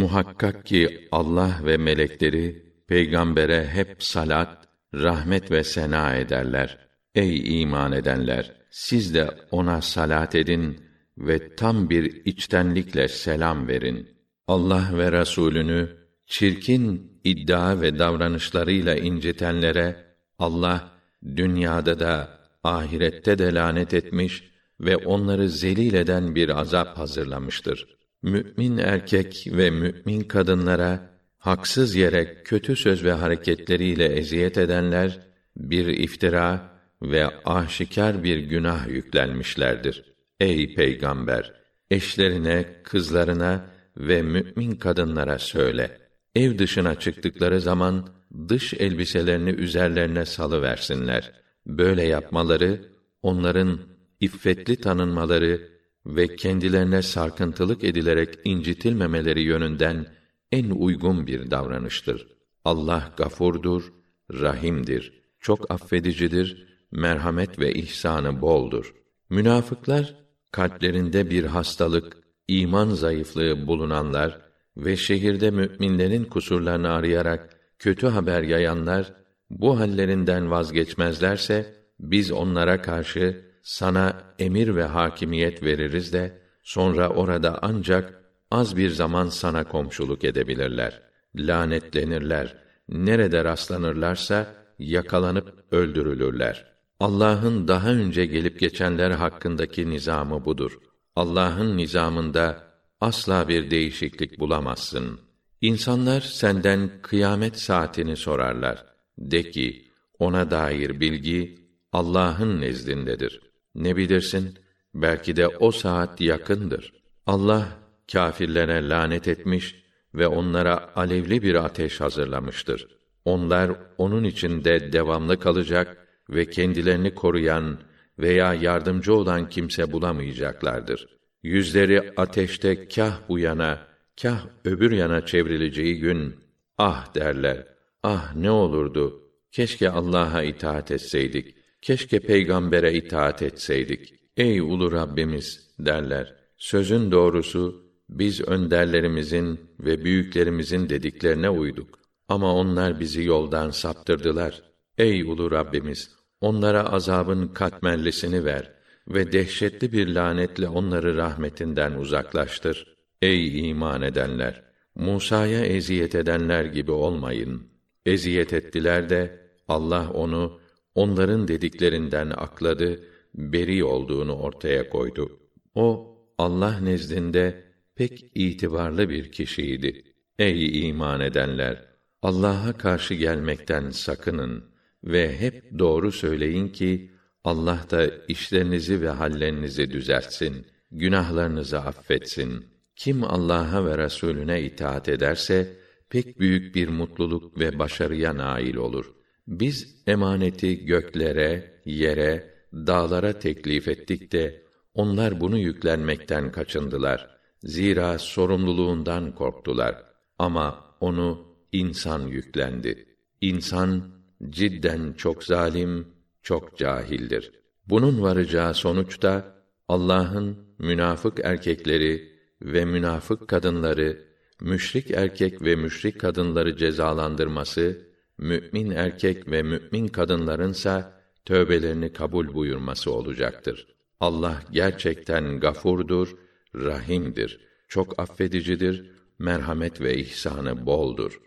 Muhakkak ki Allah ve melekleri peygambere hep salat, rahmet ve sena ederler. Ey iman edenler, siz de ona salat edin ve tam bir içtenlikle selam verin. Allah ve Resulünü çirkin iddia ve davranışlarıyla incitenlere Allah dünyada da ahirette de lanet etmiş ve onları zelil eden bir azap hazırlamıştır. Mümin erkek ve mümin kadınlara haksız yere kötü söz ve hareketleriyle eziyet edenler bir iftira ve aşikar bir günah yüklenmişlerdir. Ey peygamber, eşlerine, kızlarına ve mümin kadınlara söyle. Ev dışına çıktıkları zaman dış elbiselerini üzerlerine salı versinler. Böyle yapmaları onların iffetli tanınmaları ve kendilerine sarkıntılık edilerek incitilmemeleri yönünden en uygun bir davranıştır. Allah gafurdur, rahimdir, çok affedicidir, merhamet ve ihsanı boldur. Münafıklar kalplerinde bir hastalık, iman zayıflığı bulunanlar ve şehirde müminlerin kusurlarını arayarak kötü haber yayanlar bu hallerinden vazgeçmezlerse biz onlara karşı sana emir ve hakimiyet veririz de sonra orada ancak az bir zaman sana komşuluk edebilirler. Lanetlenirler. Nerede rastlanırlarsa yakalanıp öldürülürler. Allah'ın daha önce gelip geçenler hakkındaki nizamı budur. Allah'ın nizamında asla bir değişiklik bulamazsın. İnsanlar senden kıyamet saatini sorarlar. De ki, ona dair bilgi Allah'ın nezdindedir. Ne bilirsin? Belki de o saat yakındır. Allah kâfirlere lanet etmiş ve onlara alevli bir ateş hazırlamıştır. Onlar onun içinde devamlı kalacak ve kendilerini koruyan veya yardımcı olan kimse bulamayacaklardır. Yüzleri ateşte kah bu yana, kah öbür yana çevrileceği gün ah derler. Ah ne olurdu? Keşke Allah'a itaat etseydik. Keşke peygambere itaat etseydik. Ey ulu Rabbimiz derler. Sözün doğrusu biz önderlerimizin ve büyüklerimizin dediklerine uyduk. Ama onlar bizi yoldan saptırdılar. Ey ulu Rabbimiz, onlara azabın katmerlisini ver ve dehşetli bir lanetle onları rahmetinden uzaklaştır. Ey iman edenler, Musa'ya eziyet edenler gibi olmayın. Eziyet ettiler de Allah onu onların dediklerinden akladı, beri olduğunu ortaya koydu. O Allah nezdinde pek itibarlı bir kişiydi. Ey iman edenler, Allah'a karşı gelmekten sakının ve hep doğru söyleyin ki Allah da işlerinizi ve hallerinizi düzeltsin, günahlarınızı affetsin. Kim Allah'a ve Resulüne itaat ederse pek büyük bir mutluluk ve başarıya nail olur. Biz emaneti göklere, yere, dağlara teklif ettik de onlar bunu yüklenmekten kaçındılar. Zira sorumluluğundan korktular. Ama onu insan yüklendi. İnsan cidden çok zalim, çok cahildir. Bunun varacağı sonuçta Allah'ın münafık erkekleri ve münafık kadınları, müşrik erkek ve müşrik kadınları cezalandırması mümin erkek ve mümin kadınlarınsa tövbelerini kabul buyurması olacaktır. Allah gerçekten gafurdur, rahimdir, çok affedicidir, merhamet ve ihsanı boldur.